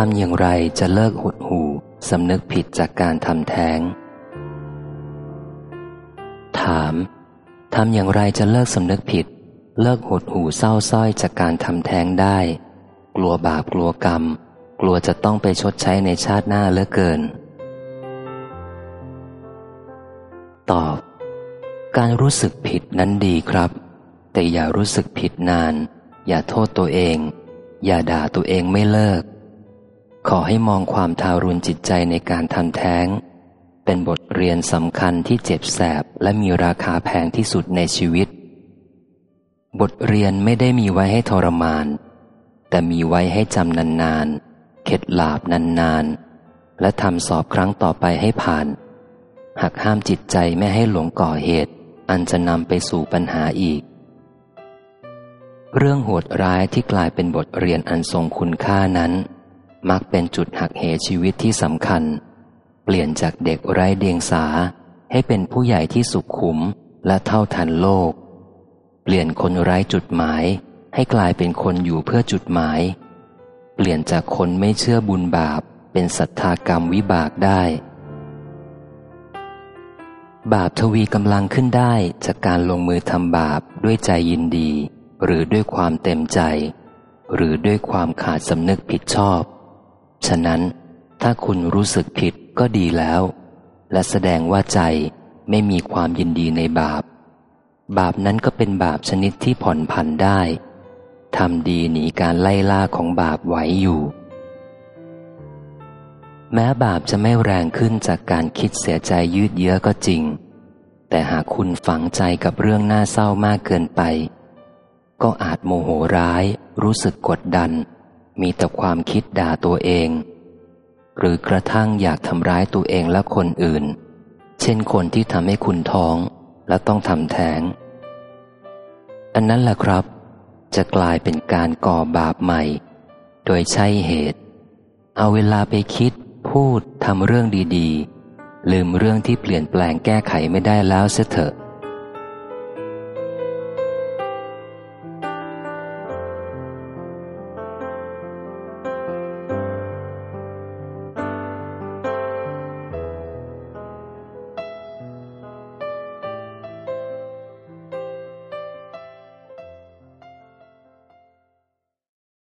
ทำอย่างไรจะเลิกหดหู่สำนึกผิดจากการทำแท้ง ถามทำอย่างไรจะเลิกสำนึกผิด เลิกหดหู่เศร้าส้อยจากการทำแท้งได้ กลัวบาปกลัวกรรม กลัวจะต้องไปชดใช้ในชาติหน้าเลือเกิน ตอบ การรู้สึกผิดนั้นดีครับ แต่อย่ารู้สึกผิดนาน อย่าโทษตัวเอง อย่าด่าตัวเองไม่เลิก ขอให้มองความทารุณจิตใจในการทำแท้ง เป็นบทเรียนสำคัญที่เจ็บแสบและมีราคาแพงที่สุดในชีวิต บทเรียนไม่ได้มีไว้ให้ทรมาน แต่มีไว้ให้จำนานๆ เข็ดหลาบนานๆ และทำสอบครั้งต่อไปให้ผ่าน หักห้ามจิตใจไม่ให้หลงก่อเหตุ อันจะนำไปสู่ปัญหาอีก เรื่องโหดร้ายที่กลายเป็นบทเรียนอันทรงคุณค่านั้น มักเป็นจุดหักเหชีวิตที่สำคัญ เปลี่ยนจากเด็กไร้เดียงสา ให้เป็นผู้ใหญ่ที่สุขุมและเท่าทันโลก เปลี่ยนคนไร้จุดหมาย ให้กลายเป็นคนอยู่เพื่อจุดหมาย เปลี่ยนจากคนไม่เชื่อบุญบาป เป็นศรัทธากรรมวิบากได้ บาปทวีกำลังขึ้นได้จากการลงมือทำบาปด้วยใจยินดี หรือด้วยความเต็มใจ หรือด้วยความขาดสำนึกผิดชอบ ฉะนั้น ถ้าคุณรู้สึกผิดก็ดีแล้ว และแสดงว่าใจไม่มีความยินดีในบาป บาปนั้นก็เป็นบาปชนิดที่ผ่อนผันได้ทำดีหนีการไล่ล่าของบาปไหวอยู่ แม้บาปจะไม่แรงขึ้นจากการคิดเสียใจยืดเยื้อก็จริง แต่หากคุณฝังใจกับเรื่องน่าเศร้ามากเกินไป ก็อาจโมโหร้าย รู้สึกกดดัน มีแต่ความคิดด่าตัวเอง หรือกระทั่งอยากทำร้ายตัวเองและคนอื่น เช่นคนที่ทำให้คุณท้องและต้องทำแท้ง อันนั้นแหละครับ จะกลายเป็นการก่อบาปใหม่ โดยใช่เหตุ เอาเวลาไปคิด พูดทำเรื่องดีๆ ลืมเรื่องที่เปลี่ยนแปลงแก้ไขไม่ได้แล้วเสเถอะ